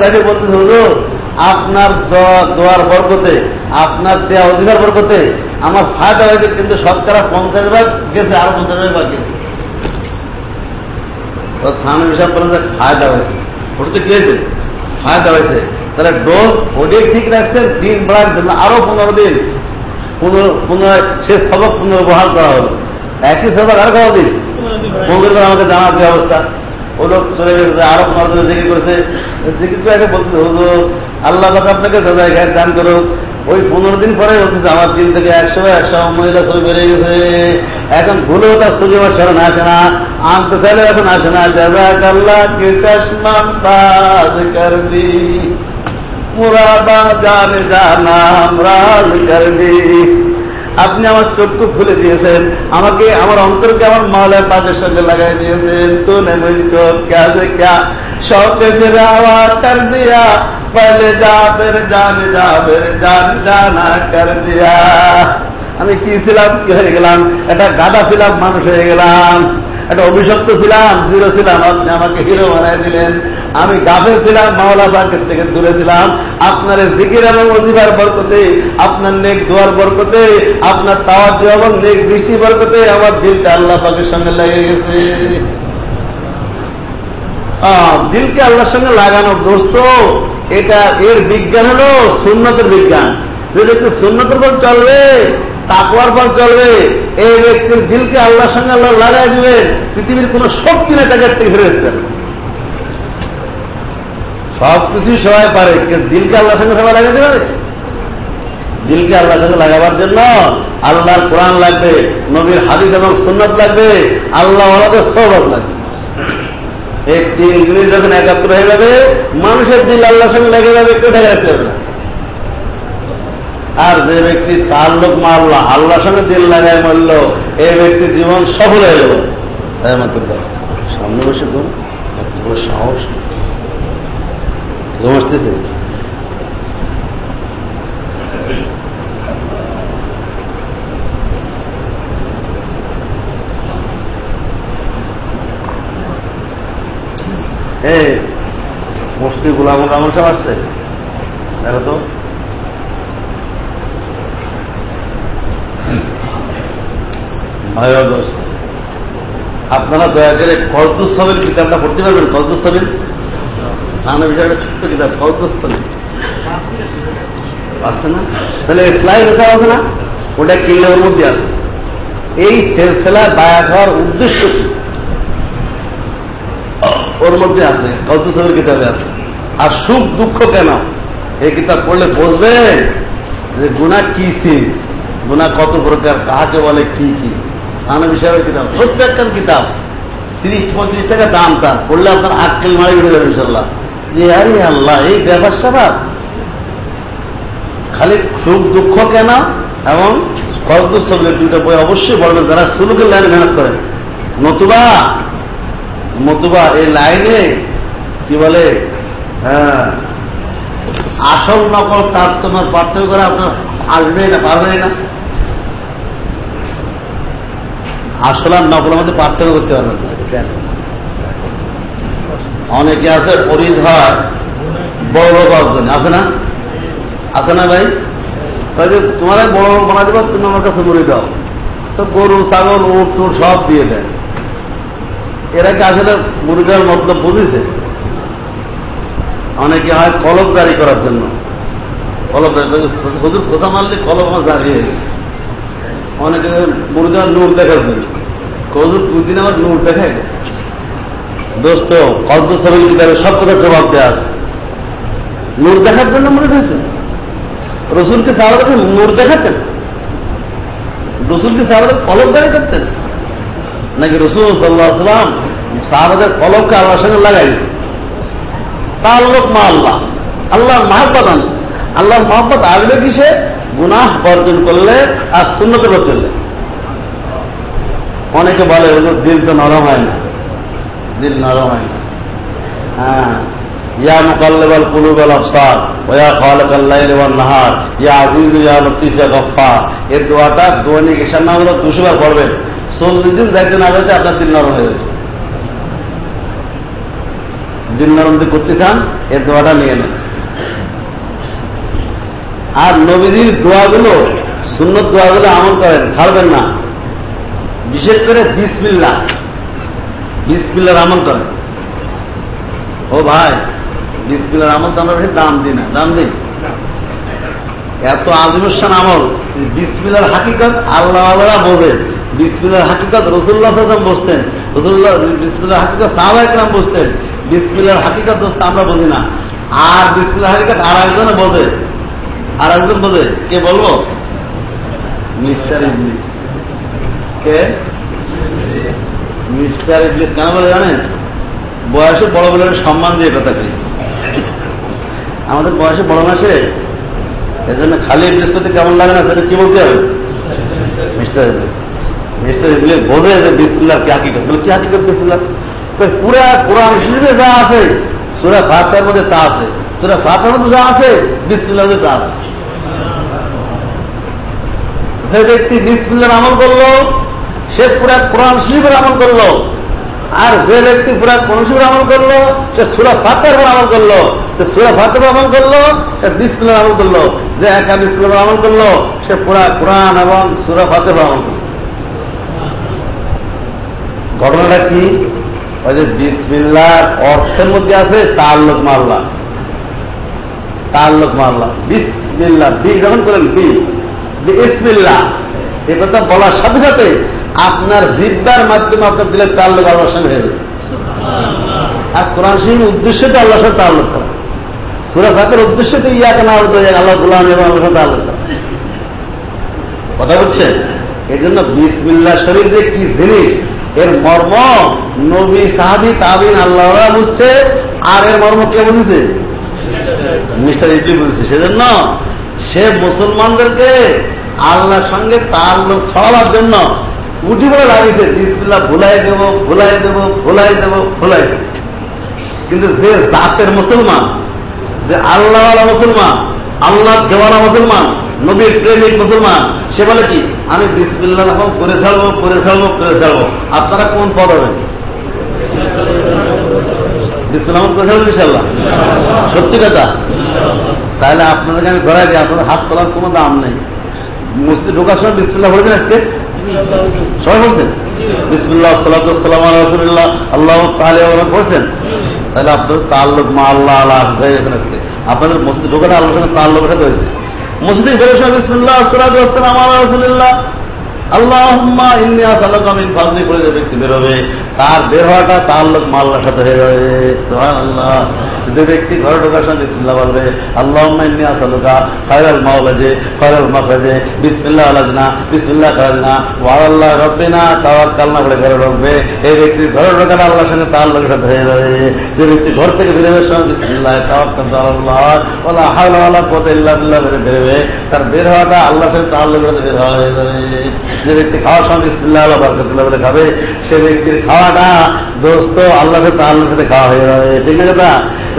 তাকে বলতেছে, হুজুর, আপনার দোয়ার বরকতে, আপনার দেওয়া অধিকার বরকতে আমার ফায়দা হয়েছে, কিন্তু শতকরা পঞ্চাশ ভাগ গেছে, আরও পঞ্চাশ ভাগ বাকি তো থানা হিসাব বলেন যে ফায়দা হয়েছে। ওটাতে কি হয়েছে? ফায়দা হয়েছে। তাহলে ডোজ ওটাই ঠিক রাখছেন, দিন বাড়ার জন্য আরও পনেরো দিন। পুনর- পুনরায় সে সবক পুনর্বহাল করা হলো। একই সবক আর কত দিন আমাকে জানার যে অবস্থা। ও লোক চলে গেছে আরও পনেরো দিনে জিকির করেছে। জিকির করে আগে বলতে হুজুর, আল্লাহ আপনাকে দাদা এখানে দান করুক। ওই পনেরো দিন পরে বলতেছে আমার দিন থেকে একশো একশো মহিলা ছবি বেড়ে গেছে। এখন ভুলেও তার সুযোগ স্মরণ আসে না। আনতে চাইলে এখন আসে না। জাজাক আল্লাহ কে চশমাম বাজ করবি? মুরাদা জানে জানা রাজ আপনি আমার চক্ষু খুলে দিয়েছেন। আমাকে আমার অন্তরকে আমার মাওলার পাশের সঙ্গে লাগাই দিয়েছেন। তো আমি কি ছিলাম? কি হয়ে গেলাম? এটা গাদা ছিলাম, মানুষ হয়ে গেলাম। একটা অভিশপ্ত ছিলাম জিরো ছিলাম। আপনি আমাকে হিরো বানাই দিলেন। আমি গাফের ছিলাম, মাওলা বাকের থেকে দূরে ছিলাম। আপনার জিকির এবং অধিকার বরকতে, আপনার নেক দোয়ার বরকতে, আপনার তাওয়াজ এবং নেক দৃষ্টি বরকতে আমার দিলটা আল্লাহ পাকের সঙ্গে লেগে গেছে। দিলকে আল্লাহর সঙ্গে লাগানো দোস্ত, এটা এর বিজ্ঞান হলো সুন্নতের বিজ্ঞান। যদি একটু সুন্নতের পর চলবে তাকুয়ার পর চলবে, এই ব্যক্তির দিলকে আল্লাহর সঙ্গে আল্লাহ লাগাই দিবেন, পৃথিবীর কোন শক্তি না তাকে থেকে ফিরে না। সব কিছুই সবাই পারে, কিন্তু দিলকে আল্লাহর সঙ্গে সবাই লাগাতে পারে? দিলকে আল্লাহর সঙ্গে লাগাবার জন্য আল্লাহর কোরআন লাগবে, নবীর হাদিস এবং সুন্নত লাগবে, আল্লাহ ওনাদের সহবত লাগবে। একটি ইংলিশ যখন একাত্র হয়ে যাবে, মানুষের দিল আল্লাহর সঙ্গে লেগে যাবে একটু ঢেকে রাখতে হবে আর যে ব্যক্তি তার লোক মারল আল্লাহর সঙ্গে দিল লাগায় মারল এই ব্যক্তির জীবন সফল হয়ে গেল। তাই দাও। সামনে বসে কোন সাহস। ঘুম আসতেছে এই মুফতি গুলাম রহমান সাহেব আসছে দেখো তো আপনারা দয়া করে কলদুস্তবের কিতাবটা পড়তে পারবেন কলদুস্তবের নানা বিষয়ে একটা ছোট্ট কিতাব কলদুস্তবের আসছে না? তাহলে স্লাইড লেখা আছে না? ওটা কিনলে মধ্যে আছে। এই সেলসেলা বায়াত হওয়ার উদ্দেশ্য কি? ওর মধ্যে আছে কলদুস্তবের কিতাবে আছে। আর সুখ দুঃখ কেন? এই কিতাব পড়লে বুঝবেন যে গুণা কি সিজ গুণা কত প্রকার কাহাকে বলে, কি কি? নানা বিষয়ের কিতাব প্রত্যেকটার কিতাব। তিরিশ পঁয়ত্রিশ টাকা দাম তার। পড়লে আপনার আক্কেল মারি উঠে যাবে ইনশাল্লাহ যে, আরে আল্লাহ, এই ব্যাপার স্যাপার। খালি সুখ দুঃখ কেন? এবং কর্দুস্তবের দুইটা বই অবশ্যই পড়বেন যারা সুলুকের লাইনে মেহনত করেন। নতুবা নতুবা এই লাইনে, কি বলে হ্যাঁ আসল নকল তার তোমার পার্থক্য করে আপনার আসবে না পারবে না। আসল আর নকলের মধ্যে পার্থক্য করতে পারবে না। কেন? অনেকে আছে পরিধর বড় বড় পাঁচজন আছে না? আছে না ভাই? তাই তোমার বড় বড় বানা দেবো, তুমি আমার কাছে মুড়ি দাও। তো গরু, ছাগল, উট টুট সব দিয়ে দেয়। এরা কি আসলে দেওয়ার মতলব বুঝেছে? অনেকে হয় কলব জারি করার জন্য। কলব হুজুর কোথা মারলে কলব আমার হয়ে গেছে। অনেকে মুর্দার নূর দেখার জন্য। হুজুর, দুই দিন আমার নূর দেখায়। দোস্ত কল্প সবিল কিতাবে সব কথা জবাব দেওয়া আছে। নূর দেখার জন্য মনে হয়েছে? রসুলকে সাহাবাদকে নূর দেখাতেন? রসুলকে সাহাবাদের কলব জারি করতেন? নাকি রসুল সাল্লাহ সাল্লাম সাহাবাদের কলবকে আল্লাহর সঙ্গে লাগাই তাল্লুক মা আল্লাহ। আল্লাহর মহাব্বত আনলে আল্লাহর মহাব্বত আসবে কিসে গুনাহ বর্জন করলে আর শূন্যতে চললে। অনেকে বলে দিল তো নরম হয় না। দিল নরম হয়। হ্যাঁ। ইয়া মুকাল্লিবাল কুলুবাল আফসার ওয়া নাহার। ইয়া আজিজ ইয়া লতিফ ইয়া দোয়াটা দৈনিক হলো দুশো বার চল্লিশ দিন না আপনার দিল নরম হয়ে যাচ্ছে দিনানন্দি করতে চান এর দোয়াটা নিয়ে নেন। আর নবীজির দোয়াগুলো, সুন্নত দোয়াগুলো আমল করেন, ছাড়বেন না। বিশেষ করে বিসমিল্লা বিসমিল্লার আমল করেন ও ভাই বিসমিল্লার আমল তো আমরা দাম দিই না দাম দিই এত আজিমুসান আমল বিসমিল্লার হাকিকত আল্লাহ আল্লাহ বোঝে বিসমিল্লার হাকিকত রসুল্লাহ বসতেন রসুল্লাহ বিসমিল্লার হাকিকত সাহাবা একরাম বসতেন বিসমিল্লার হাকিকত দোস্ত, আমরা বুঝি না। আর বিসমিল্লার হাকিকত আর একজনে বোঝে আর একজন বোঝে কে বলব? মিস্টার ইংলিশ কে? মিস্টার ইংলিশ কেন বলে জানেন? বয়সে বড় বলে সম্মান দিয়ে কথা করি আমাদের বয়সে বড় মাসে এজন্য খালি ইংলিশ করতে কেমন লাগে না, সেটা কি বলতে হবে? মিস্টার ইংলিশ মিস্টার ইংলিশ বোঝে যে বিসমিল্লার কি হাকিকত। বলে, কি হাকিকত বিসমিল্লার পুরা কোরআন শরীরে যা আছে, সুরা ফাতার মধ্যে তা আছে। সুরা ফাতার মধ্যে যা আছে, বিসমিল্লার মধ্যে তা আছে। যে ব্যক্তি বিসমিল্লার আমল করল সে পুরা কোরআন শরীফের আমল করল। আর যে ব্যক্তি পুরা কোরআন শরীফের আমল করল, সে সুরা ফাতের আমল করল। সে সুরা ফাতের আমল করল, সে বিসমিল্লার আমল করল। যে একা বিসমিল্লার আমল করল, সে পুরা কোরআন এবং সুরা ফাতের আমল করল। ঘটনাটা কি? ওই যে বিসমিল্লার অর্থের মধ্যে আছে তার লোক মারলা তার লোক মারলা বিসমিল্লা বি যখন করেন বি ইসমিল্লা এ কথা বলার সাথে সাথে আপনার জিদ্দার মাধ্যমে আপনার দিলেন তার লোক আল্লাহর সঙ্গে হয়ে যাবে। আর কোরআন শরীফের উদ্দেশ্যটা আল্লাহর সাথে তাল্লুক করা। সুরা ফাতের উদ্দেশ্য তো ইয়া কেন আল্লাহ গুলাম এবং আল্লাহর সাথে তাল্লুক করা। কথা বলছে এই জন্য বিসমিল্লা শরীফ যে কি জিনিস এর মর্ম নবী সাহাবি তাবিন আল্লাহ বুঝছে আর এর মর্ম কে বুঝেছে? মিস্টার ইডলি বুঝেছে। সেজন্য সে মুসলমানদেরকে আল্লাহর সঙ্গে তার লোক ছড়াবার জন্য উঠি বলে লাগিয়েছে বিসমিল্লা ভুলাই দেব ভুলাই দেব ভুলাই দেব ভুলাই দেব। কিন্তু যে জাতের মুসলমান, যে আল্লাহ মুসলমান, আল্লাহ দেওয়ালা মুসলমান, নবীর প্রেমিক মুসলমান, সে বলে কি, আমি বিসমিল্লা রকম করে ছাড়বো করে ছাড়বো করে ছাড়বো। আপনারা কোন পদ হবেন করে ছাড়বো ইনশাল্লাহ সত্যি কথা? তাহলে আপনাদেরকে আমি ধরাই দিই, আপনাদের হাত তোলার কোনো দাম নেই। মসজিদে ঢোকার সময় বিসমিল্লাহ বলেছেন আজকে? সবাই বলছেন? বিসমুল্লাহ সাল্লাম রসুল্লাহ আল্লাহ তাহলে ওরা করছেন? তাহলে আপনাদের তাল্লুক লোক মা আল্লাহ আল্লাহ আপনাদের মসজিদ ঢোকাটা আল্লাহ তার লোক উঠাতে হয়েছে। মসজিদে বেরোর সময় বিসমুল্লাহ সাল্লাম রসুল্লাহ আল্লাহ ইন্ডিয়া সাল্লামিন ফাজলি করে যে ব্যক্তি বেরোবে, তার বের হওয়াটা তার লোক মাল্লার সাথে হয়ে যাবে। আল্লাহ যে ব্যক্তি ঘরে ঢোকার সময় বিসমিল্লা বলবে আল্লাহ সাল্লুকা খয়রাল মাওলাজে খয়রাল মাফাজে বিসমিল্লাহ আলাজনা বিসমিল্লাহ কালাজনা ওয়াল্লাহ রব্বিনা তাওয়ার কালনা করে ঘরে ঢুকবে। এই ঘরে ঢোকাটা আল্লাহর সঙ্গে সাথে হয়ে যাবে। যে ব্যক্তি ঘর থেকে বেরোবে তাওয়াক্কাল আল্লাহ ওয়ালা হাওলা ওয়ালা বিল্লাহ বের বেরোবে, তার বের হওয়াটা আল্লাহর সাথে সাথে বের হয়ে যাবে। যে ব্যক্তি খাওয়ার বিসমিল্লাহ আল্লাহ বরকতুল্লাহ বলে খাবে। সে ব্যক্তির খাওয়াটা দোস্ত আল্লাহকে তো আল্লাহর সাথে খাওয়া হয়ে যাবে। ঠিক না কথা?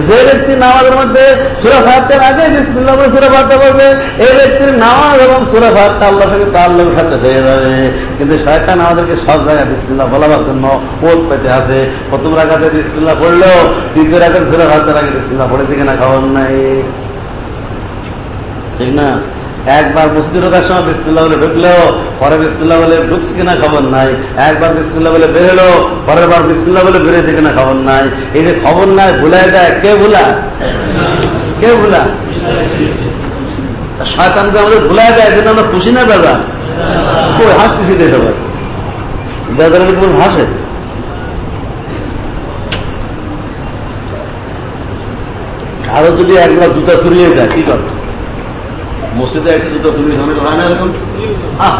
যে ব্যক্তি নামাজের মধ্যে সুরা ফাতের আগে বিসমিল্লাহ বলে সুরা ফাতে বলবে এই ব্যক্তির নামাজ এবং সুরা ফাতটা আল্লাহর সঙ্গে তার লোকের সাথে হয়ে যাবে। কিন্তু শয়তান আমাদেরকে সব জায়গায় বিসমিল্লাহ বলাবার জন্য ওত পেতে আছে। প্রথম রাখাতে বিসমিল্লাহ পড়লেও, দ্বিতীয় রাখাতে সুরা ফাতের আগে বিসমিল্লাহ পড়েছে কিনা খাওয়ার নাই। ঠিক না? একবার মসজিদে ঢোকার সময় বিসমিল্লা বলে ঢুকলেও পরে বিসমিল্লা বলে ঢুকছে কিনা খবর নাই। একবার বিসমিল্লা বলে বেরোলো, পরের বার বিসমিল্লা বলে বেরোছে কিনা খবর নাই। এই যে খবর নাই ভুলাই দেয় কে ভুলা? কে ভুলা? শয়তানকে আমাদের ভুলাই দেয় যেটা আমরা খুশি না বেজা কই, হাসতেছি দিয়ে সবাই বেজার কোন হাসে কারও যদি একবার জুতা ছড়িয়ে যায় কি করবে মসজিদে একটা জুতো চুরি অনেক হয় না এরকম। আহ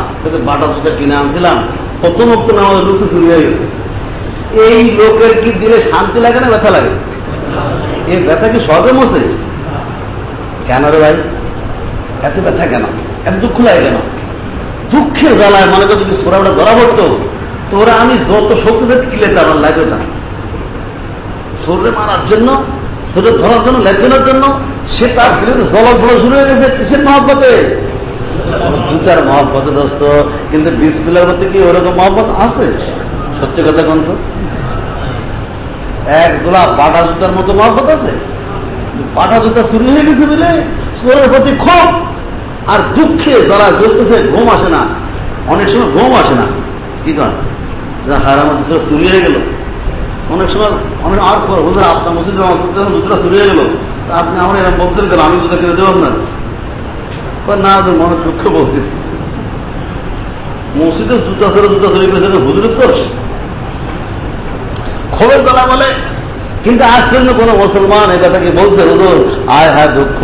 বাটা জুতা কিনে আনছিলাম। কত মুক্ত না আমাদের লুচি চুরি হয়ে গেছে এই লোকের কি দিলে শান্তি লাগে না ব্যথা লাগে? এই ব্যথা কি সহজে মশে কেন রে ভাই? এত ব্যথা কেন? এত দুঃখ লাগে কেন? দুঃখের বেলায় মনে করো যদি সোরাটা ধরা পড়তো তোরা আমি যত শক্তি দেখতে কিলে আমার লাগবে না। শরীরে মারার জন্য, শরীরে ধরার জন্য, লেখানোর জন্য সে তার জলক বড় শুরু হয়ে গেছে কিসের মহব্বতে? জুতার মহব্বতে দোস্ত। কিন্তু বিসমিল্লার মধ্যে কি ওরকম মহব্বত আছে? সত্যি কথা কন্ত এক গোলা পাটা জুতার মতো মহব্বত আছে? পাটা জুতা চুরি হয়ে গেছে বলে চোরের প্রতি ক্ষোভ আর দুঃখে যারা জ্বলতেছে, ঘুম আসে না। অনেক সময় ঘুম আসে না। কি কারণ হারাম জুতো চুরি হয়ে গেল। অনেক সময় অনেক আর হুজুর, আপনার মসজিদ জুতোটা চুরি হয়ে গেল। আপনি আমার এরকম বলতেন কেন আমি জুতো কিনে দেবো আপনার। না মনে দুঃখ বলতেছি। মসজিদে জুতা ছেড়ে জুতা চুরি করেছে হুজুরের দোষ। খবর তোলা বলে, কিন্তু আজ পর্যন্ত কোন মুসলমান এটা থেকে বলছে, হুজুর? আয়, হায়, দুঃখ,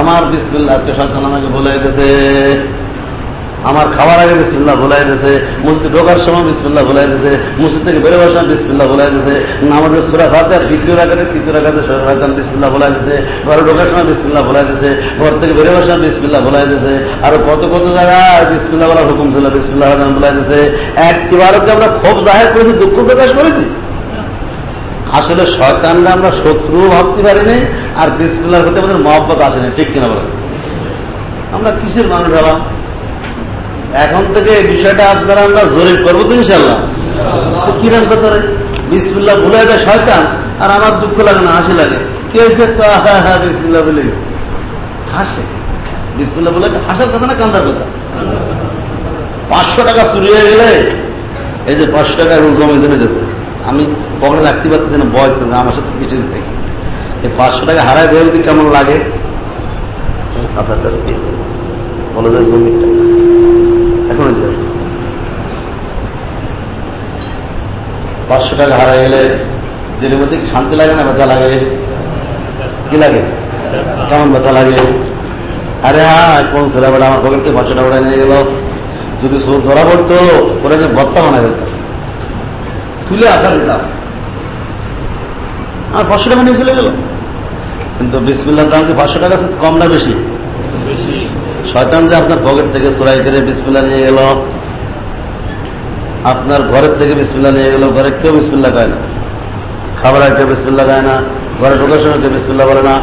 আমার বিসমিল্লা আজকে সন্তান আমাকে বলে গেছে আমার খাবার আগে বিসমিল্লা বলাই দিয়েছে, মসজিদে ঢোকার সময় বিসমিল্লা বলাই দিয়েছে, মসজিদ থেকে বেরোবার সময় বিসমিল্লা বলাই দিয়েছে আমাদের সুরা ভাতে তৃতীয় রাখাতে তৃতীয় রাখাতে সুরা ভাতান বিসমিল্লা বলাই দিয়েছে, ঘরে ঢোকার সময় বিসমিল্লা বলাই দিয়েছে, ঘর থেকে বেরোবার সময় বিসমিল্লা বলাই দিয়েছে, আর কত কত জায়গায় বিসমিল্লা বলার হুকুম ছিল বিসমিল্লা হাজান বলাই দিয়েছে। একটিবারকে আমরা ক্ষোভ জাহের করেছি, দুঃখ প্রকাশ করেছি? আসলে শয়তানরা আমরা শত্রু ভাবতে পারিনি, আর বিসমিল্লার প্রতি আমাদের মহব্বত আসেনি, ঠিক কিনা বলেন? আমরা কিসের মানুষ হলাম? এখন থেকে এই বিষয়টা আপনারা আমরা জরিপ করব তো ইনশাল্লাহ তো কিরম কথা বিসমিল্লা ভুলে যায় শয়তান, আর আমার দুঃখ লাগে না, হাসি লাগে। কে হ্যাঁ হ্যাঁ বিসমিল্লা বলে? হাসে। বিসমিল্লা বলে হাসার কথা না, কান্দার কথা? পাঁচশো টাকা চুরি হয়ে গেলে, এই যে পাঁচশো টাকা এখন জমে জমে যাচ্ছে। আমি পকেটে রাখতে পারতেছি না বয় আমার সাথে কিছু দেখি এই পাঁচশো টাকা হারায় বেরোতে কেমন লাগে? সাতার বলে যায় জমিটা। এখন পাঁচশো টাকা হারা গেলে দিনের মধ্যে শান্তি লাগে না ব্যথা লাগে? কি লাগে? কেমন ব্যথা লাগে? আরে হ্যাঁ কোন ছেলে বেলা আমার পকেট থেকে পাঁচশো টাকা নিয়ে গেল? যদি সুর ধরা পড়তো, ওরা যে ভত্তা বানায় ফেলতাম তুলে আসা দিতাম। আর পাঁচশো টাকা নিয়ে চলে গেল। কিন্তু বিসমিল্লার দাম কি পাঁচশো টাকা কম না বেশি? শয়তান যে আপনার পকেট থেকে সোরাই করে বিসমিল্লা নিয়ে গেল, আপনার ঘরের থেকে বিসমিল্লা নিয়ে গেল, ঘরে কেউ বিসমিল্লা খায় না। খাবার আগে বিসমিল্লা খায় না, ঘরে ঢোকার সময় কেউ বিসমিল্লা বলে না,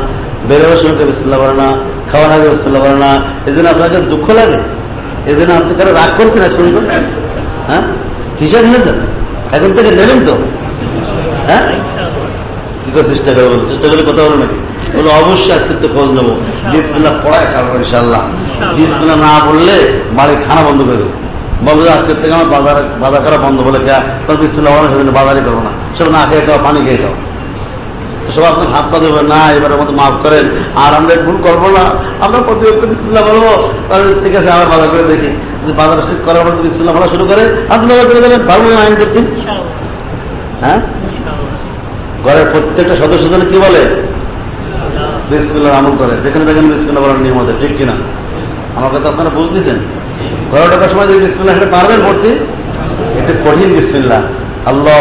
বেরোবার সময় কেউ বিসমিল্লা বলে না, খাওয়ার আগে বিসমিল্লা বলে না। এই জন্য আপনাকে দুঃখ লাগে? এই জন্য আপনি কারও রাগ করছেন না শুনবেন হ্যাঁ? হিসাব নিয়েছেন এখন থেকে নেবেন তো? হ্যাঁ? কি করে চেষ্টা করবেন? চেষ্টা করলে কথা বলো নাকি? বলে অবশ্যই আজকে তো খোঁজ নেব। বিসমিল্লা পড়ায় ছাড়বো ইনশাল্লাহ বিসমিল্লা না বললে বাড়ির খানা বন্ধ করে দেবো। বলবে আজকের থেকে আমার বাজার বাজার করা বন্ধ। বলে কে? বিসমিল্লা বলা সেদিন বাজারই করব না। সব না খেয়ে খাওয়া পানি খেয়ে খাও। সব আপনি হাত পা দেবেন না এবারের মতো মাফ করেন। আর আমরা ভুল করব না। আমরা প্রতিপক্ষ বিসমিল্লা বলব তাহলে ঠিক আছে আমরা বাজার করে দেখি। বাজার করার পর বিসমিল্লা বলা শুরু করে আপনি বাজার করে দেবেন। পারব আইন করতে হ্যাঁ? ঘরের প্রত্যেকটা সদস্য কি বলে? বিসমিল্লা আমল করে যেখানে দেখেন বিসমিল্লা বলার নিয়ম আছে, ঠিক কিনা? আমার কথা আপনারা বুঝতেছেন। ঘরে ঢোকার সময় যে বিসমিল্লা সেটা পারবেন পড়তে এটা কঠিন বিসমিল্লা আল্লাহ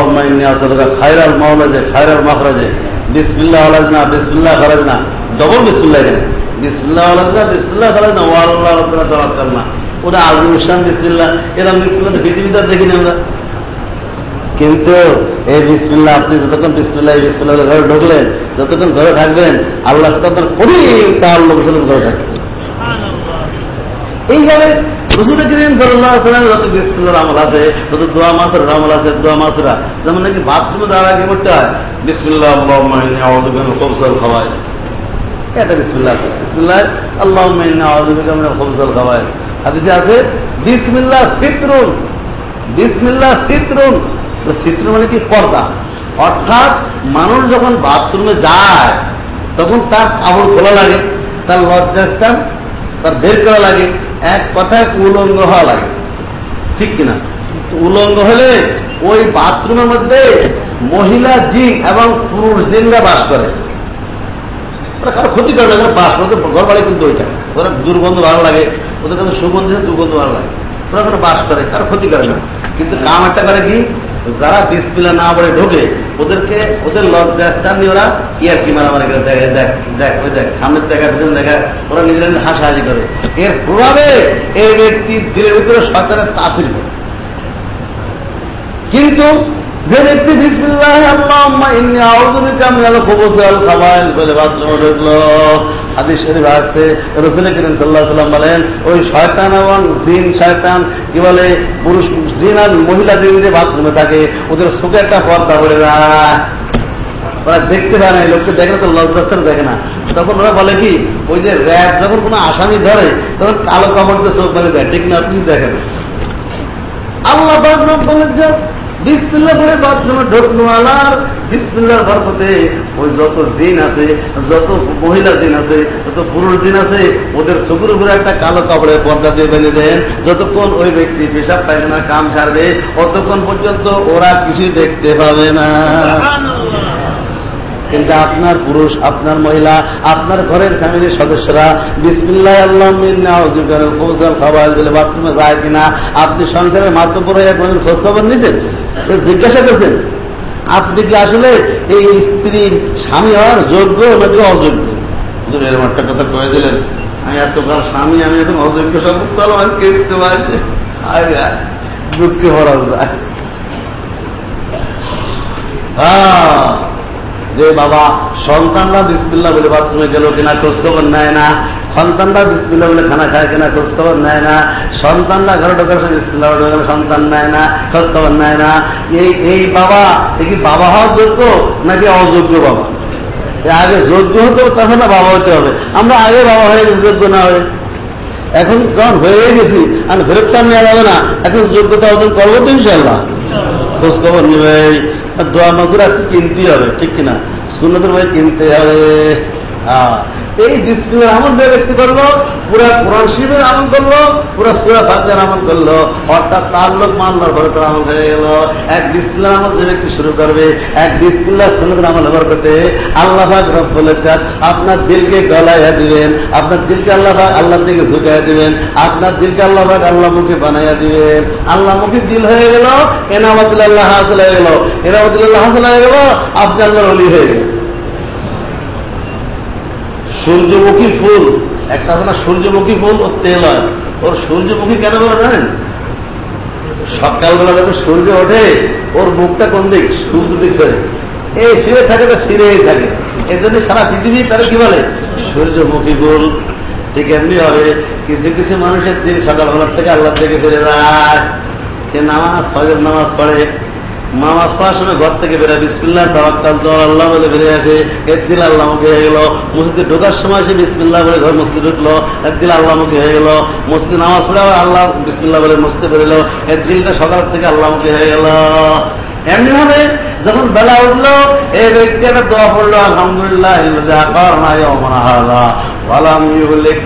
খায়রাল মাওলাজে খায়রাল মাখরাজে। বিসমিল্লাহ আলাজ না, বিসমিল্লাহ খারাজ না। ডবল বিসমিল্লাহ এখানে। বিসমিল্লাহ আলাজ না, বিসমিল্লাহ খারাজ না। ও আল্লাহ রব্বানা তাওয়াক্কাল না। ওরা আজম ইসলাম বিসমিল্লাহ। এরকম বিসমিল্লাহ পৃথিবীতে দেখিনি আমরা। কিন্তু এই বিসমিল্লা আপনি যতক্ষণ বিসমিল্লা এই বিসমিল্লা ঘরে ঢুকলেন, যতক্ষণ ঘরে থাকবেন, আল্লাহ আপনার করি তার লোক ঘরে থাকবেন। এইভাবে রসুল করিম সাল্লাহ যত আমল আছে তত দোয়া আমল আছে, দোয়া যেমন নাকি বাথরুমে আগে করতে হয় খবসল খাওয়ায় এটা বিসমিল্লা বিসমিল্লাহ আল্লাহ হাদিসে আছে সিত্রুন, বিসমিল্লাহ সিত্রুন। চিত্র মানে কি? পর্দা। অর্থাৎ মানুষ যখন বাথরুমে যায়, তখন তার কাপড় খোলা লাগে, তার লজ্জা লজ্জাস্থান তার বের করা লাগে, এক কথায় উলঙ্গ হওয়া লাগে। ঠিক কিনা উলঙ্গ হলে ওই বাথরুমের মধ্যে মহিলা জিন এবং পুরুষ জিনরা বাস করে। কারও ক্ষতি করে না বাস করতে ঘর বাড়ি কিন্তু ওইটা। ওরা দুর্গন্ধ ভালো লাগে, ওদের কাছে সুগন্ধ, দুর্গন্ধ ভালো লাগে। ওরা কোনো বাস করে, কারও ক্ষতি করে না। কিন্তু কাম একটা করে কি? যারা বিসমিল্লা না বলে ঢোকে, ওদেরকে ওদের লজ্জা স্থান নিয়ে ওরা ইয়ার কি মারামারি করে, দেখে, দেখ দেখ, ওই দেখ, সামনের দেখা পিছনে দেখা ওরা নিজেরা হাসাহাসি করে। এর প্রভাবে এই ব্যক্তি দিলের ভিতরে সরকারের তাফিল করে কিন্তু যে ব্যক্তি, বিসমিল্লাহ বাথরুমে মহিলা বাথরুমে থাকে, ওদের সুখে একটা পর্দা বলে না ওরা দেখতে পায় না লোককে দেখে না তো লজ্জাস্থান দেখে না। তখন ওরা বলে কি, ওই যে র্যাব যখন কোনো আসামি ধরে, তখন কালো কাপড় দিয়ে চোখ বেঁধে দেয়, ঠিক না, আপনি দেখেন। আল্লাহ বলেন যে বিসমিল্লা করে বাথরুমে ঢোকনোয়ালার বিসমিল্লার বরকতে ওই যত দিন আছে, যত মহিলা দিন আছে, যত পুরুষ দিন আছে, ওদের চকুর উপরে একটা কালো কাপড়ের পর্দা দিয়ে বেঁধে দেন। যতক্ষণ ওই ব্যক্তি পেশাব পায়খানা কাম ছাড়বে অতক্ষণ পর্যন্ত ওরা কিছুই দেখতে পাবে না। কিন্তু আপনার পুরুষ, আপনার মহিলা, আপনার ঘরের ফ্যামিলির সদস্যরা, বিসমিল্লাহ, আল্লাহ খাবার দিলে বাথরুমে যায় কিনা, আপনি সংসারের মাধ্যম হয়ে কোনদিন খোঁজ খবর নিয়েছেন জিজ্ঞাসা করছেন। আপনি কি আসলে এই স্ত্রীর স্বামী হওয়ার যোগ্য নাকি অযোগ্য? এরকম একটা কথা কয়ে দিলেন। আমি এতকাল স্বামী, আমি এখন অযোগ্য সব আজকে ইস্তেমা আসে। দুঃখে ভরা যায়। যে বাবা সন্তানরা বিসমিল্লা বলে বাথরুমে গেল কিনা খোঁজখবর নেয় না, সন্তানরা বিসমিল্লা বলে খানা খায় কিনা খোঁজখবর নেয় না, সন্তানরা ঘরে ঢোকার সময় বিসমিল্লা সন্তান নেয় না খোঁজখবর নেয় না। এই এই বাবা, এ কি বাবা হওয়ার যোগ্য নাকি অযোগ্য বাবা? আগে যোগ্য হতে তখন না বাবা হতে হবে। আমরা আগে বাবা হয়ে গেছি, যোগ্য না হয়ে। এখন যখন হয়ে গেছি, আর ফেরত নেওয়া যাবে না। এখন যোগ্যতা অর্জন করব তো ইনশাল্লাহ খোঁজখবর নেবে। द्वामसुरस्य चिन्त्य चिक्किन सुनद्रवै चिन्तय এই ডিসপ্লের আমল যে ব্যক্তি করল, পুরা কোরআন শিবের আমল করল, পুরা সুরা ফাতের আমল করল, অর্থাৎ তার লোক মানলার ঘরে তার আমল হয়ে গেল। এক ডিসপ্লের আমল যে ব্যক্তি শুরু করবে, এক ডিসপ্লার সুন্নতের আমল হবার করতে আল্লাহ রব বলেছেন আপনার দিলকে গলাইয়া দিবেন, আপনার দিলকে আল্লাহ আল্লাহর দিকে ঝুঁকাইয়া দিবেন, আপনার দিলকে আল্লাহ আল্লাহ মুখে বানাইয়া দিবেন। আল্লাহ মুখে দিল হয়ে গেল, এনামতুল্লাহ হাসল হয়ে গেল, এনামতুল্লাহ হাসল হয়ে গেল, আপনি আল্লাহর অলি হয়ে গেল সূর্যমুখী ফুল। একটা আছে না সূর্যমুখী ফুল ওর তেল হয়। ওর সূর্যমুখী কেন বলে জানেন? সকালবেলা যখন সূর্য ওঠে, ওর মুখটা কোন দিক? সূর্য দিক করে এই ফিরে থাকে তো ফিরেই থাকে। এর জন্য সারা পৃথিবী তারা কি বলে? সূর্যমুখী ফুল। ঠিক এমনি হবে কিছু কিছু মানুষের দিন সকালবেলার থেকে আল্লাহ থেকে ফিরে যায়। সে নামাজ, ফজর নামাজ পড়ে। নামাজ পড়ার সময় ঘর থেকে বেরোয়, বিসমিল্লাহ, তাওয়াক্কাল তো আল্লাহ বলে বেরিয়ে আসে একদিন আল্লাহ মুখে হয়ে গেল। মসজিদে ঢোকার সময় সে বিসমিল্লাহ বলে ঘর মসজিদে ঢুকলো একদিন আল্লাহ মুখে হয়ে গেল। মসজিদে নামাজ পড়ে আল্লাহ বিসমিল্লাহ বলে মসজিদে বেরোলো একদিনটা সকাল থেকে আল্লাহ মুখে হয়ে গেল। এমনি ভাবে যখন বেলা উঠল, এই ব্যক্তি একটা দোয়া পড়ল, আলহামদুলিল্লাহ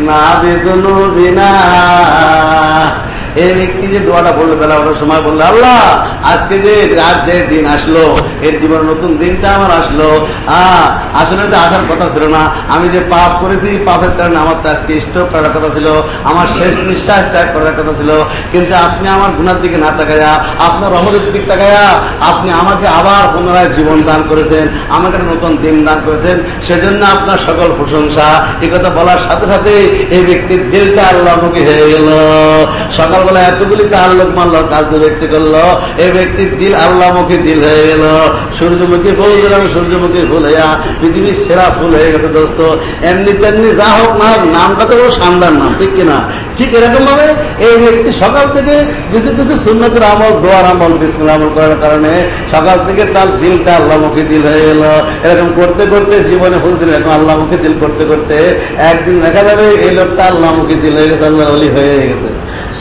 না বেদনা এই ব্যক্তি যে দোয়াটা বলল, বেলা ওঠার সময় বলল, আল্লাহ, আজকে যে রাত যে দিন আসলো, এর জীবনে নতুন দিনটা আমার আসলো। আসলে তো আসার কথা ছিল না। আমি যে পাপ করেছি, পাপের কারণে আমার তো আজকে স্টোক করার কথা ছিল, আমার শেষ নিঃশ্বাস ত্যাগ করার কথা ছিল। কিন্তু আপনি আমার গুণার দিকে না তাকাইয়া আপনার রহমতের দিকে তাকাইয়া আপনি আমাকে আবার পুনরায় জীবন দান করেছেন, আমাকে নতুন দিন দান করেছেন। সেজন্য আপনার সকল প্রশংসা কথা বলার সাথে সাথে এই ব্যক্তির দিলটা আল্লাহমুখী হয়ে গেল। সকাল বলে এতগুলি তাল্লুক মাল্লার কাজ ব্যক্তি করল এই ব্যক্তির দিল আল্লাহমুখী দিল হয়ে গেল। সূর্যমুখী ফুল দিলাম সূর্যমুখী ফুল হইয়া পৃথিবীর সেরা ফুল হয়ে গেছে, দোস্ত। এমনি তেমনি যা হোক না নামটা তো শানদার নাম, ঠিক কিনা? ঠিক এরকম ভাবে এই ব্যক্তি সকাল থেকে কিছু কিছু সুন্নতের আমল, দোয়ার আমল বিসমুল আমল করার কারণে সকাল থেকে তার দিলটা আল্লাহমুখী দিল হয়ে গেল এরকম করতে করতে জীবনে দিল এখন আল্লাহমুখী দিল করতে করতে একদিন দেখা যাবে এই লোকটা আল্লাহমুখী দিল হয়ে গেছে আল্লাহ অলি হয়ে গেছে।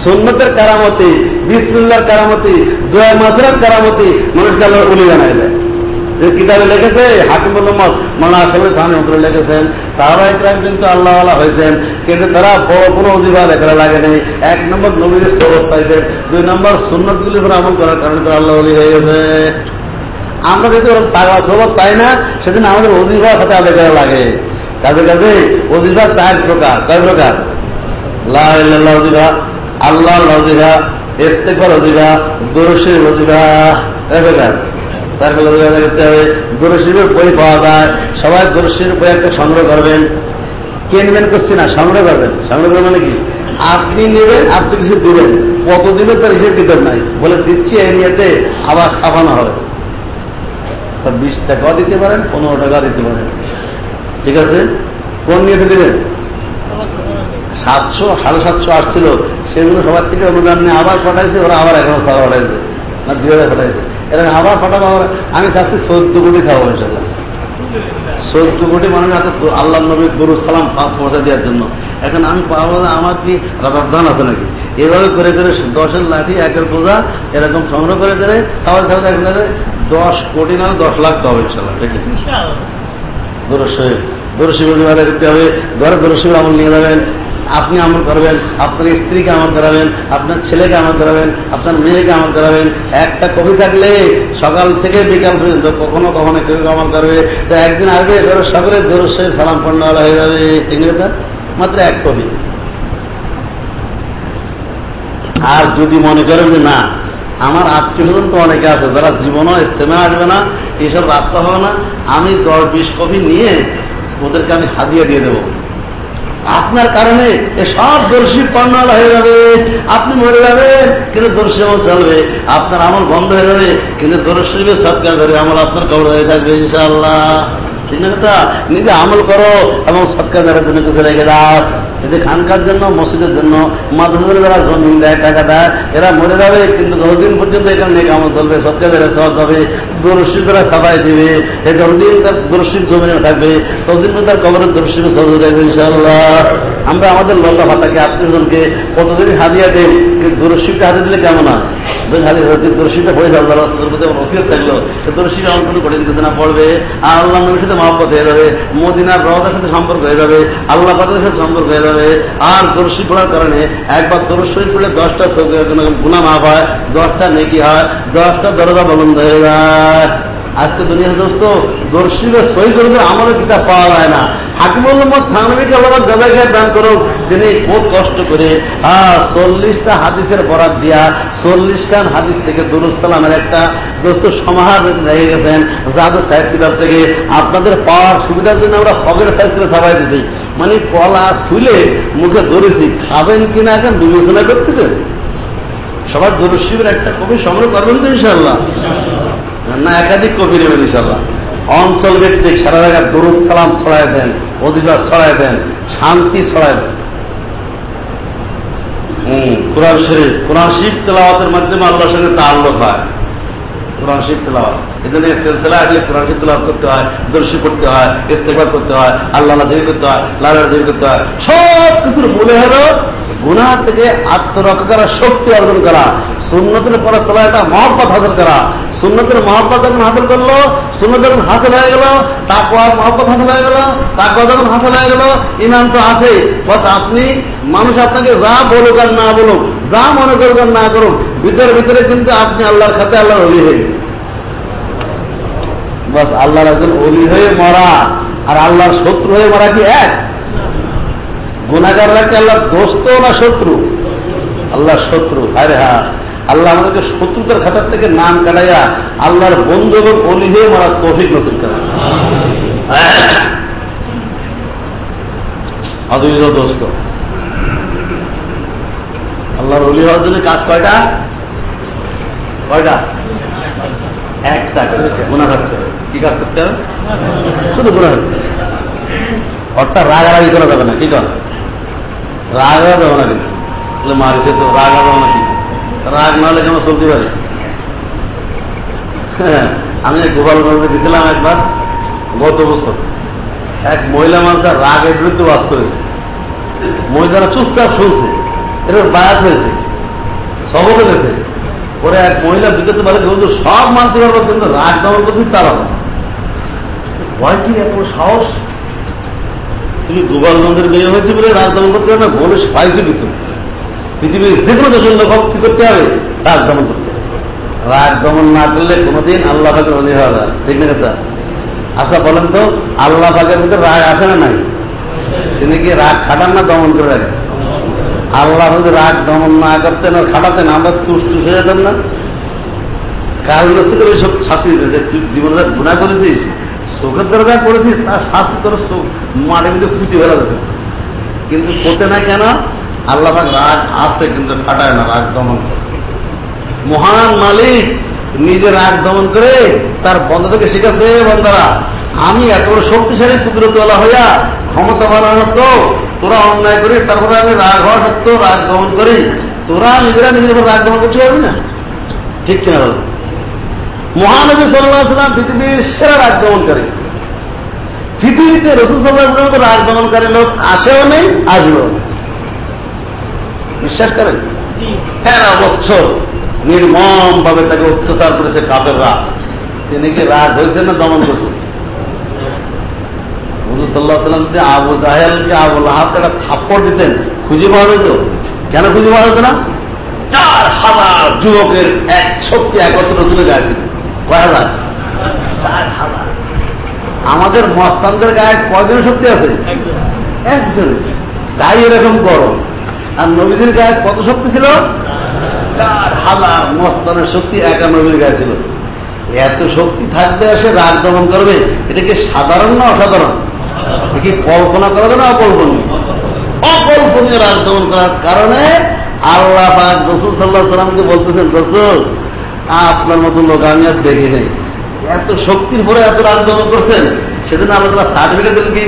সুন্নতের কারামতি বিসমুল্লার কারামতি, দোয়া মাসরার কারামতি মানুষকে আল্লাহ উলি বানাই দেয়। যে কিতাবে লিখেছে হাকিম মোহাম্মদ মানা আসলে খান উপরে লিখেছেন তারা ইকরাম কিন্তু আল্লাহ হয়েছেন, কিন্তু তারা বড় বড় অজিবা দেখা লাগে নেই এক নম্বর নবীর সবক পাইছেন, দুই নম্বর সুন্নত গুলি উপরে আমল করার কারণে তো আল্লাহ অলি হয়ে গেছে। আমরা যদি ওরকম তাগা সবক পাই না, সেদিন আমাদের অজিবা সাথে আদায় করা লাগে। কাজে কাজে অজিবা চার প্রকার কয় প্রকার। লাহ অজিবা আল্লাহ লজিবা ইস্তেফার অজিবা দোষের অজিবা প্রকার। করতে হবে। দোরশিবের বই পাওয়া যায়। সবাই দোরশির বই একটা সংগ্রহ করবেন। কিনবেন করছি না, সংগ্রহ করবেন। সংগ্রহ করবেন মানে কি? আপনি নেবেন, আপনি কিছু দিবেন। কতদিনে তার হিসেব কিতাব নাই? বলে দিচ্ছি এই নিয়েতে আবার ছাপানো হবে। তা বিশ টাকাও দিতে পারেন, পনেরো টাকা দিতে পারেন। ঠিক আছে? কোন নিয়েতে দিবেন? সাতশো, সাড়ে সাতশো আসছিল। সেগুলো সবার থেকে অনুদান নিয়ে আবার পাঠাইছে, ওরা আবার এখনও ছাড়া পাঠাইছে। না, দুই হাজার পাঠাইছে। এরকম আবার পাঠাবো আবার আমি চাচ্ছি চোদ্দ কোটি খাব ইনশাল্লাহ চোদ্দ কোটি মানুষ এত আল্লাহ নবীর গরু সালাম পৌঁছা দেওয়ার জন্য। এখন আমি পাবো আমার কি রাধার আছে নাকি? এভাবে করে করে দশের লাঠি একের বোঝা এরকম সংগ্রহ করে করে খাওয়া খাওয়া এখন দশ কোটি না দশ লাখ হবে ইনশাল্লাহ ঠিক দরশে দরশিবের দিতে হবে ঘরে দরশিব আমল নিয়ে যাবেন। আপনি আমল করবেন, আপনার স্ত্রীকে আমল করাবেন, আপনার ছেলেকে আমল করাবেন, আপনার মেয়েকে আমল করাবেন। একটা কবি থাকলে সকাল থেকে বিকাল পর্যন্ত কখনো কখনো কেউ আমল করবে। তো একদিন আগে ধরো সকলের দরসে সালাম পণ্য হয়ে যাবে। ইংরেজা মাত্র এক কবি। আর যদি মনে করেন যে না, আমার আত্মীয়জন তো অনেকে আছে, যারা জীবনও ইস্তেমে আসবে না এইসব রাস্তা হবে না, আমি দশ বিশ কপি নিয়ে ওদেরকে আমি হাদিয়ে দিয়ে দেবো। আপনার কারণে এ সব দর্শী পণ্যাল হয়ে যাবে। আপনি মরে যাবেন, কিন্তু দর্শী আমল চলবে। আপনার আমল বন্ধ হয়ে যাবে, কিন্তু দর্শীবে সৎকার ধরে আমল আপনার কবর হয়ে থাকবে, ইনশাআল্লাহ। ঠিক না নিজে আমল করো এবং সৎকার করার জন্য কিছু রেখে দাও এতে খানকার জন্য, মসজিদের জন্য, মাদ্রাসার যারা জমিন দেয়, টাকা দেয়, এরা মরে যাবে, কিন্তু যতদিন পর্যন্ত এখানে নেই আমল চলবে সৎকার বেড়ে সব হবে দর্শিকরা সাফাই দিবে এই যতদিন তার দর্শিক জমিনে থাকবে ততদিন তার কবরের দর্শিক সহজ থাকবে ইনশাআল্লাহ। আমরা আমাদের লল্লা ভাতাকে, আত্মীয়জনকে কতদিন হাদিয়া দেই দর্শিকটা হাতে দিলে কেমন হয়? দর্শিটা হয়ে যাবে ওসিয়ত থাকল। দর্শিটা অঙ্কন করে দিতেছে না, পড়বে। আর আল্লাহ নবীর সাথে মহব্বত হয়ে যাবে, মদিনার রহদার সাথে সম্পর্ক হয়ে যাবে, আল্লাহ পাতের সাথে সম্পর্ক হয়ে যাবে। আর দর্শী পড়ার কারণে একবার দর্শী পড়লে দশটা গুণা মাফ হয়, দশটা নেকি হয়, দশটা দরজা বন্ধ হয়ে যায়। আজকে দুনিয়া দোস্ত দর্শীদের সই করে আমারও কিতাব পাওয়া যায় না। হাকিমুল মোহাম্মদ থানবিকে আল্লাহ গাজা দান করো। তিনি খুব কষ্ট করে চল্লিশটা হাদিসের বরাদ দিয়া চল্লিশটা হাদিস থেকে দুরুস্তালামের একটা দোস্ত সমাহার রেখে গেছেন জাদু সাহেব কিতাব থেকে। আপনাদের পাওয়ার সুবিধার জন্য আমরা ফগের সাহেব সাবাই দিয়েছি মানে কলা শুলে মুখে ধরেছি। খাবেন কিনা এখন বিবেচনা করতেছেন? সবার দরশিবের একটা কবি সংগ্রহ করবেন তো ইনশাল্লাহ না, একাধিক কবি নেবেন ইনশাল্লাহ অঞ্চল ভিত্তিক সারা জায়গায় দরুদ সালাম ছড়াই দেন অধিকার ছড়াই দেন, শান্তি ছড়াই দেন। কোরআন শরীফ, কোরআন শিব তেলাওয়াতের মাধ্যমে আল্লাহর সঙ্গে তাল্লুক হয়। কোরআন শিব তেলাওয়াত। এজন্য সিলসিলা আসলে কোরআন শিব তেলাওয়াত করতে হয় দর্শী করতে হয় ইস্তেফার করতে হয়, আল্লাহ দেবী করতে হয় লালার দেবী করতে হয় সব কিছুর বলে হলো গুণা থেকে আত্মরক্ষা করার শক্তি অর্জন করা, সুন্নতের পরে চলা একটা মহব্বত হাসিল করা। সুন্নতের মহব্বত যখন হাসিল করল সুন্নত যখন হাসিল হয়ে গেল তাকুয়ার মহব্বত হাসিল হয়ে গেল তাকুয়া যখন হাসিল হয়ে গেল ইমান তো আছে। বস আপনি মানুষ আপনাকে যা বলুক আর না বলুক, যা মনে করুক আর না করুক, ভিতরে ভিতরে কিন্তু আপনি আল্লাহর খাতে আল্লাহর অলি হয়ে গেছে বস আল্লাহর একজন অলি হয়ে মরা, আর আল্লাহর শত্রু হয়ে মরা কি এক? গুণাগাররা কি আল্লাহর দোস্ত না শত্রু? আল্লাহর শত্রু। হ্যাঁ আল্লাহ আমাদেরকে শত্রুতার খাতার থেকে নাম কাটাইয়া আল্লাহর বন্ধু এবং অলি হয়ে মারা তফিক নসিব করে অদ্বৈত দোস্ত। আল্লাহর অলি হওয়ার জন্য কাজ কয়টা? কয়টা? একটা গুণা থাকছে। কি কাজ করতে হবে? শুধু গুণা থাকছে। অর্থাৎ রাগারাগি করা যাবে না। কি কর? রাগ দেবো না কিন্তু মারিছে তো রাগ দেবো না রাগ না হলে কেন চলতে পারে আমি গোপালগঞ্জে গেছিলাম একবার গত বছর এক মহিলা মানুষের রাগের বিরুদ্ধে বাস করেছে মহিলারা চুপচাপ শুনছে এটা বায়াত হয়েছে সবকে গেছে পরে এক মহিলা বিগত পারে বলতো সব মানতে পারব কিন্তু রাগ দমন করছি তারা ভয় কি এত সাহস তুমি গোপালগঞ্জের মেয়ে হয়েছে বলে রাগ দমন করতে হবে না, বলে পাইছে ভিতরে পৃথিবীর যে কোনো দেশের লোক কি করতে হবে? রাগ দমন করতে রাগ দমন না করলে কোনোদিন আল্লাহ পাকের অলি হওয়া যায় ঠিক না কথা? আচ্ছা বলেন তো, আল্লাহ পাকের ভিতরে রাগ আছে না নাই? তিনি কি রাগ খাটান না দমন করে রাখেন? আল্লাহ যদি রাগ দমন না করতেন আর খাটাতেন, আমরা তুষ্ট হয়ে যেতাম না? কাল নষ্ট করে সব শাস্তি দিতে যে তুই জীবনে গুণা করে করেছিস চোখের দরকার করেছিস, তার শাস্তি তোর মাঠের মধ্যে খুঁজি ফেলা যাবে। কিন্তু করতে না কেন আল্লাহ রাগ আছে, কিন্তু খাটায় না রাগ দমন করে। মহান মালিক নিজে রাগ দমন করে তার বন্ধুদেরকে শিখাচ্ছে বন্ধুরা, আমি এত বড় শক্তিশালী কুদরতওয়ালা হইয়া ক্ষমতা বানানো তো তোরা অন্যায় করি তারপরে আমি রাগ হওয়া সত্ত্বেও রাগ দমন করি। তোরা নিজেরা নিজের রাগ দমন করতে পারবি না? ঠিক কিনা মহানবী সাল্লাম পৃথিবীর সেরা রাগ দমন করে। পৃথিবীতে রসুল সাল্লাহ রাগ দমনকারী লোক আসেও নেই আসবেও বিশ্বাস করেন? তেরো বছর নির্মম ভাবে তাকে অত্যাচার করেছে কাপের রাগ তিনি কি রাগ হয়েছে না দমন করছে সাল্লাহ সাল্লাম যদি আবু জাহেলকে আবু লাহাবকে একটা থাপ্পড় দিতেন খুঁজে পাওয়া যেত? কেন খুঁজে পাওয়া যেত না? চার হাজার যুবকের এক শক্তি একত্র তুলে গেছে চার হাজার আমাদের মস্তানদের গায়ে কয়জন শক্তি আছে? একজন গায়ে এরকম গরম। আর নবীদের গায়ে কত শক্তি ছিল? চার হাজার মস্তানের শক্তি একা নবীর গায়ে ছিল। এত শক্তি থাকবে সে রাগ দমন করবে, এটা কি সাধারণ না অসাধারণ? কি কল্পনা করা না অকল্পনীয়? অকল্পনীয় রাগ দমন করার কারণে আল্লাহ রসুল সাল্লাহ সাল্লামকে বলতেছেন, রসুল আপনার মতো লোক আমি আর দেখি নেই। এত শক্তির পরে এত দমন করছেন সেদিন আল্লাহ তালা সার্টিফিকেট দিল কি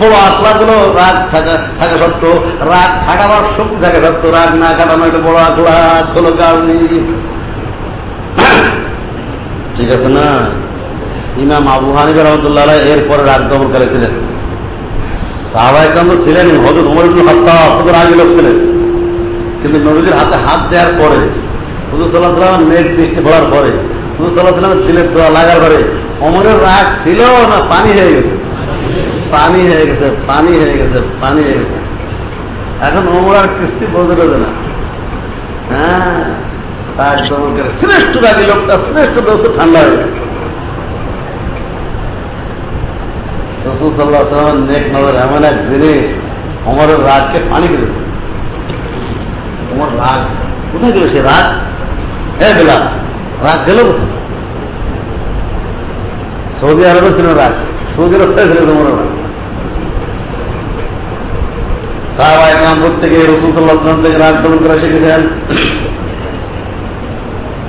বড় আকলা গুলো রাগ থাকা থাকা সত্য রাগ খাটাবার শক্তি থাকা সত্য রাগ না কাটানো একটা বড় আকলা হলো কারণী ঠিক আছে না? ইমাম আবু হানিফ রহমতুল্লাহ এরপরে রাগ দমন করেছিলেন। সাহাবাহিকাম তো ছিলেন হজরত উমর ইবুল হত্যা হজর আগে লোক ছিলেন। কিন্তু নবীদের হাতে হাত দেওয়ার পরে, হুজুর সাল্লাহ সাল্লাম মেঘ দৃষ্টি পড়ার পরে, হুজুর সাল্লাহ সাল্লাম দিলের দোয়া লাগার পরে অমরের রাগ ছিল না পানি হয়ে গেছে? পানি হয়ে গেছে, পানি হয়ে গেছে, পানি হয়ে গেছে। এখন অমর আর কৃষ্টি বলতে পারবে না। হ্যাঁ শ্রেষ্ঠ রাগী লোকটা, শ্রেষ্ঠ লোক ঠান্ডা হয়ে গেছে। রসুল সাল্লাহ নেক নজর এমন এক জিনিস অমরের রাগকে পানি করে তোমার রাগ কোথায় গেল সে রাগ হ্যাঁ গেলাম রাগ গেল কোথায় সৌদি আরবে ছিল রাগ সৌদি আরবে ছিল তোমার রাগ সাহাবাই নাম থেকে রসুল সাল্লাহ থেকে রাগ দমন করা শিখেছেন